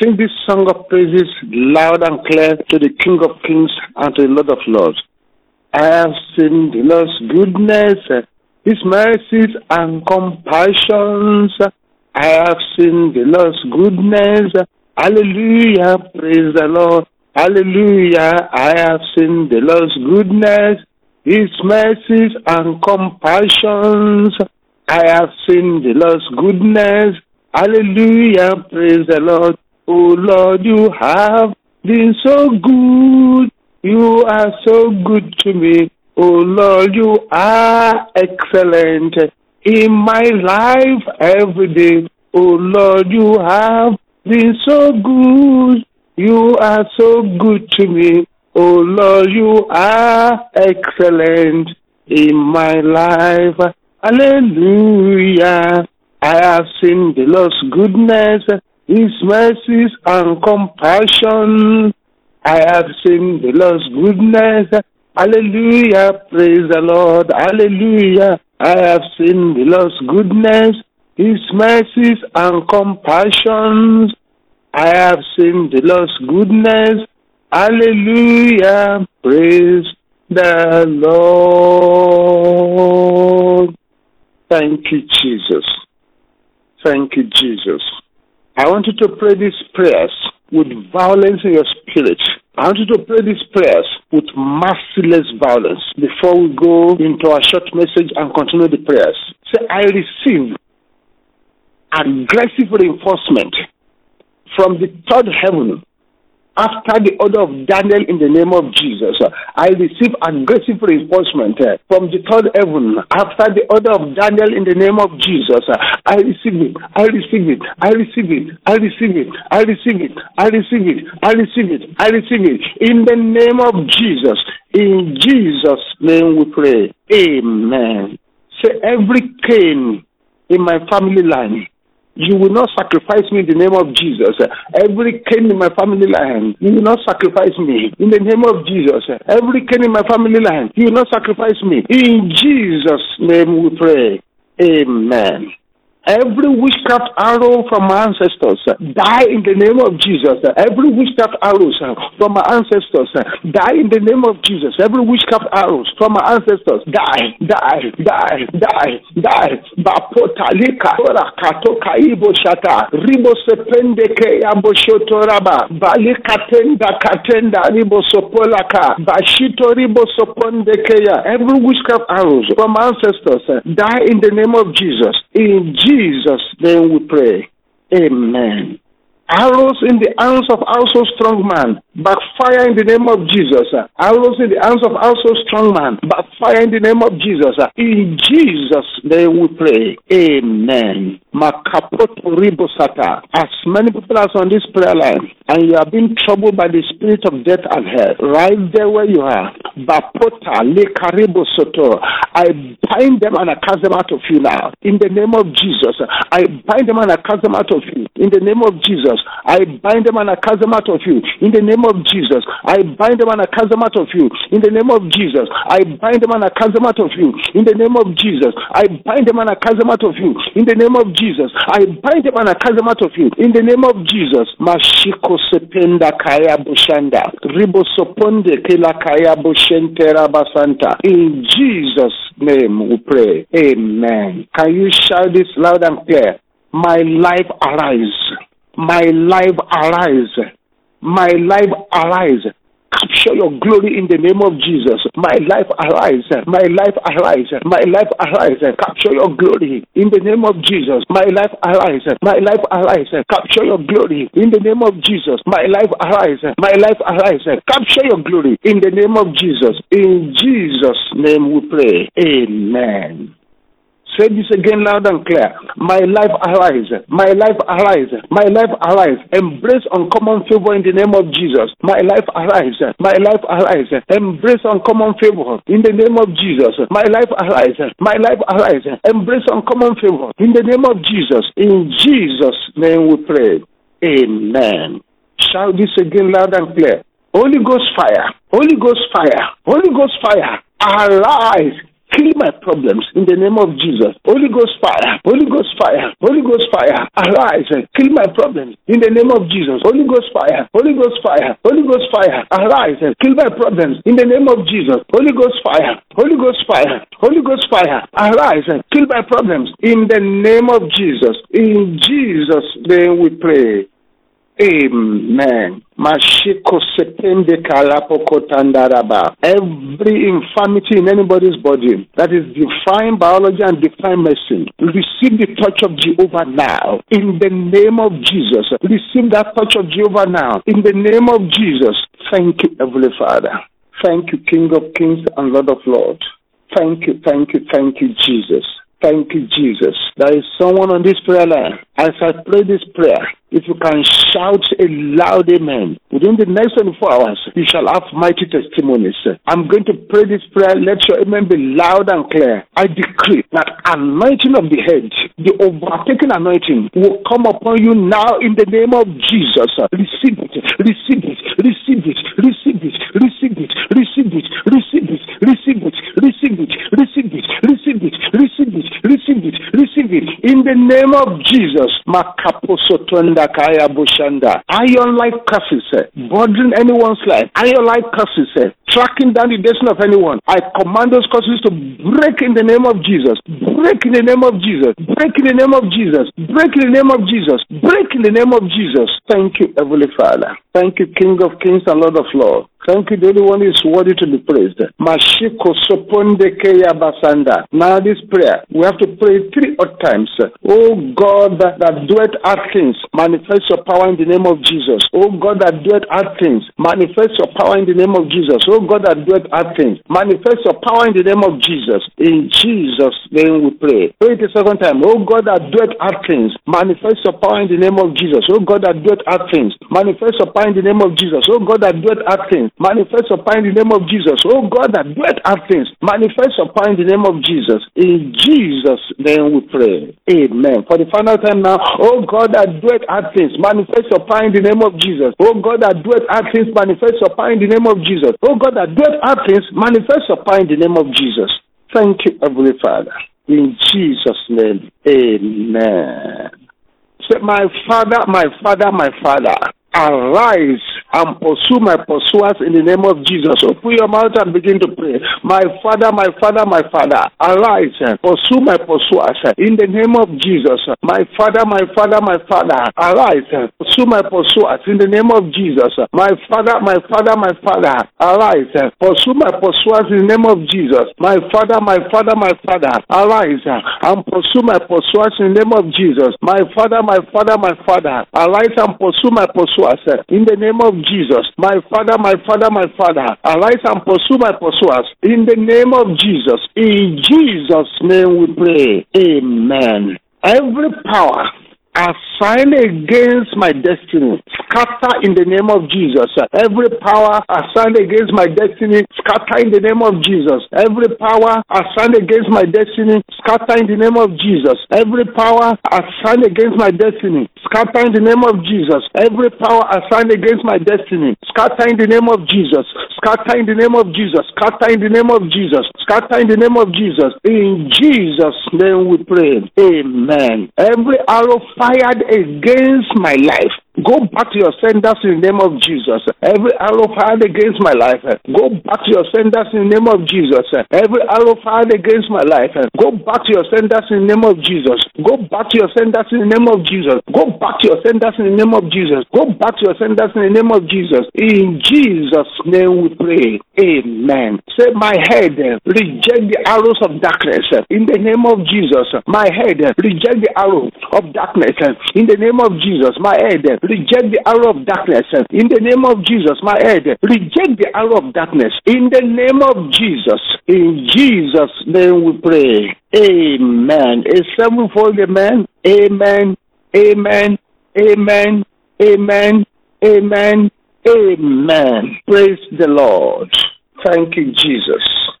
sing this song of praises loud and clear to the King of Kings and to the Lord of Lords. I have seen the Lord's goodness, His mercies and compassions. I have seen the Lord's goodness. Hallelujah, praise the Lord. Hallelujah, I have seen the Lord's goodness, His mercies and compassions. I have seen the Lord's goodness. Hallelujah, praise the Lord. Oh Lord, you have been so good. You are so good to me. Oh Lord, you are excellent in my life every day. Oh Lord, you have been so good. You are so good to me. Oh Lord, you are excellent in my life. Hallelujah. I have seen the Lord's goodness, His mercies and compassion. I have seen the Lord's goodness. Hallelujah. Praise the Lord. Hallelujah. I have seen the Lord's goodness, His mercies and compassions. I have seen the Lord's goodness. Hallelujah. Praise the Lord. Thank you, Jesus. Thank you, Jesus. I want you to pray these prayers with violence in your spirit. I want you to pray these prayers with merciless violence before we go into our short message and continue the prayers. Say, I receive aggressive reinforcement from the third heaven after the order of Daniel in the name of Jesus. I receive aggressive reinforcement uh, from the third heaven after the order of Daniel in the name of Jesus. I receive it. I receive it. I receive it. I receive it. I receive it. I receive it. I receive it. I receive it. In the name of Jesus. In Jesus' name we pray. Amen. Say every Cain in my family line you will not sacrifice me in the name of Jesus. Every Cain in my family line, you will not sacrifice me in the name of Jesus. Every Cain in my family line, you will not sacrifice me. In Jesus' name we pray. Amen. Every witchcraft arrow from my ancestors uh, die in the name of Jesus. Uh, every witchcraft arrows uh, from my ancestors die in the name of Jesus. Every witchcraft arrows from my ancestors die, die, die, die, die. Bapota lika ora katoka ibo shata ribo sepende ke yabo shotoraba bali katenda katenda ribo sopolaka bashito ribo soponde keya. Every witchcraft arrows from my ancestors die in the name of Jesus. In Jesus Jesus' name we pray. Amen. Arrows in the hands of also strong man, backfire in the name of Jesus. Arrows in the hands of also strong man, backfire in the name of Jesus. In Jesus' name we pray. Amen. As many people as on this prayer line, and you have been troubled by the spirit of death and hell, right there where you are, bapota lekaribo soto. I bind them and I cast them out of you now. In the name of Jesus, I bind them and I cast them out of you. In the name of Jesus, I bind them and I cast them out of you. In the name of Jesus, I bind them and I cast them out of you. In the name of Jesus, I bind them and I cast them out of you. In the name of Jesus, I bind them and I cast them out of you. In the name of Jesus, I bind them and I cast them out of you. In the name of Jesus, Mashiko sependa kaya bushanda, ribo soponde kaya bushentera In Jesus' name we pray. Amen. Can you shout this loud and clear? My life arise. My life arise. My life arise. Capture your glory in the name of Jesus. My life arise. My life arise. My life arise. Capture your glory in the name of Jesus. My life arise. My life arise. Capture your glory in the name of Jesus. My life arise. My life arise. Capture your glory in the name of Jesus. In Jesus' name we pray. Amen. Say this again loud and clear. My life arise. My life arise. My life arise. Embrace uncommon favor in the name of Jesus. My life arise. My life arise. Embrace uncommon favor in the name of Jesus. My life arise. My life arise. Embrace uncommon favor in the name of Jesus. In Jesus' name we pray. Amen. Shout this again loud and clear. Holy Ghost fire. Holy Ghost fire. Holy Ghost fire. Arise kill my problems in the name of Jesus. Holy Ghost fire, Holy Ghost fire, Holy Ghost fire, arise and kill my problems in the name of Jesus. Holy Ghost fire, Holy Ghost fire, Holy Ghost fire, arise and kill my problems in the name of Jesus. Holy Ghost fire, Holy Ghost fire, Holy Ghost fire, arise and kill my problems in the name of Jesus. In Jesus' name we pray. Amen. Mashiko sepende kalapokotandaraba. Every infirmity in anybody's body that is defying biology and defying medicine, receive the touch of Jehovah now. In the name of Jesus. Receive that touch of Jehovah now. In the name of Jesus. Thank you, Heavenly Father. Thank you, King of Kings and Lord of Lords. Thank you, thank you, thank you, Jesus. Thank you, Jesus. There is someone on this prayer line. As I pray this prayer, if you can shout a loud amen, within the next 24 hours, you shall have mighty testimonies. I'm going to pray this prayer. Let your amen be loud and clear. I decree that anointing of the head, the overtaking anointing, will come upon you now in the name of Jesus. Receive it, receive it, receive it, receive it, receive it, receive it, receive it, receive it, receive it, receive it, receive it, receive it, receive it, receive it. In the name of Jesus. Makaposotonda kaya bushanda. Iron like curses, eh, bothering anyone's life. Iron like curses, eh, tracking down the destiny of anyone. I command those curses to break in the name of Jesus. Break in the name of Jesus. Break in the name of Jesus. Break in the name of Jesus. Break in the name of Jesus. Thank you, Heavenly Father. Thank you, King of Kings and Lord of Lords. Thank you, the only one is worthy to be praised. Mashiko soponde keya basanda. Now this prayer, we have to pray three odd times. Oh God that, that doeth hard things, manifest your power in the name of Jesus. Oh God that doeth hard things, manifest your power in the name of Jesus. Oh God that doeth hard things, manifest your power in the name of Jesus. In Jesus' name we pray. Pray it the second time. Oh God that doeth hard things, manifest your power in the name of Jesus. Oh God that doeth hard things, manifest your power in the name of Jesus. Oh God that doeth hard things, manifest your power in the name of Jesus. Oh God that doeth hard things, manifest your power in the name of Jesus. In Jesus' name we pray. Amen. For the final time now, oh God that doeth hard things, manifest your power in the name of Jesus. Oh God that doeth hard things, manifest your power in the name of Jesus. Oh God that doeth hard things, manifest your power in the name of Jesus. Thank you, Heavenly Father. In Jesus' name, amen. Say, my Father, my Father, my Father, arise and pursue my pursuers in the name of Jesus. Open your mouth and begin to pray. My Father, my Father, my Father, arise pursue my pursuers in the name of Jesus. My Father, my Father, my Father, arise pursue my pursuers in the name of Jesus. My Father, my Father, my Father, arise pursue my pursuers in the name of Jesus. My Father, my Father, my Father, arise and pursue my pursuers in the name of Jesus. My Father, my Father, my Father, arise and pursue my pursuers in the name of Jesus. My Father, my Father, my Father, arise and pursue my pursuers in the name of Jesus. In Jesus' name we pray. Amen. Every power assigned against my destiny, scatter in the name of Jesus. Every power assigned against my destiny, scatter in the name of Jesus. Every power assigned against my destiny, scatter in the name of Jesus. Every power assigned against my destiny, scatter in the name of Jesus. Every power assigned against my destiny, scatter in the name of Jesus. Scatter in the name of Jesus. Scatter in the name of Jesus. Scatter in the name of Jesus. In Jesus' name we pray. Amen. Every arrow fired against my life Go back to your senders in the name of Jesus. Every arrow fired against my life, go back to your senders in the name of Jesus. Every arrow fired against my life, go back to your senders in the name of Jesus. Go back to your senders in the name of Jesus. Go back to your senders in the name of Jesus. Go back to your senders in the name of Jesus. In Jesus' name we pray. Amen. Say, my head, reject the arrows of darkness. In the name of Jesus, my head, reject the arrow of darkness. In the name of Jesus, my head, reject the arrow of darkness. In the name of Jesus, my head, reject the arrow of darkness. In the name of Jesus, in Jesus' name we pray. Amen. A sevenfold amen. Amen. Amen. Amen. Amen. Amen. Amen. Praise the Lord. Thank you, Jesus.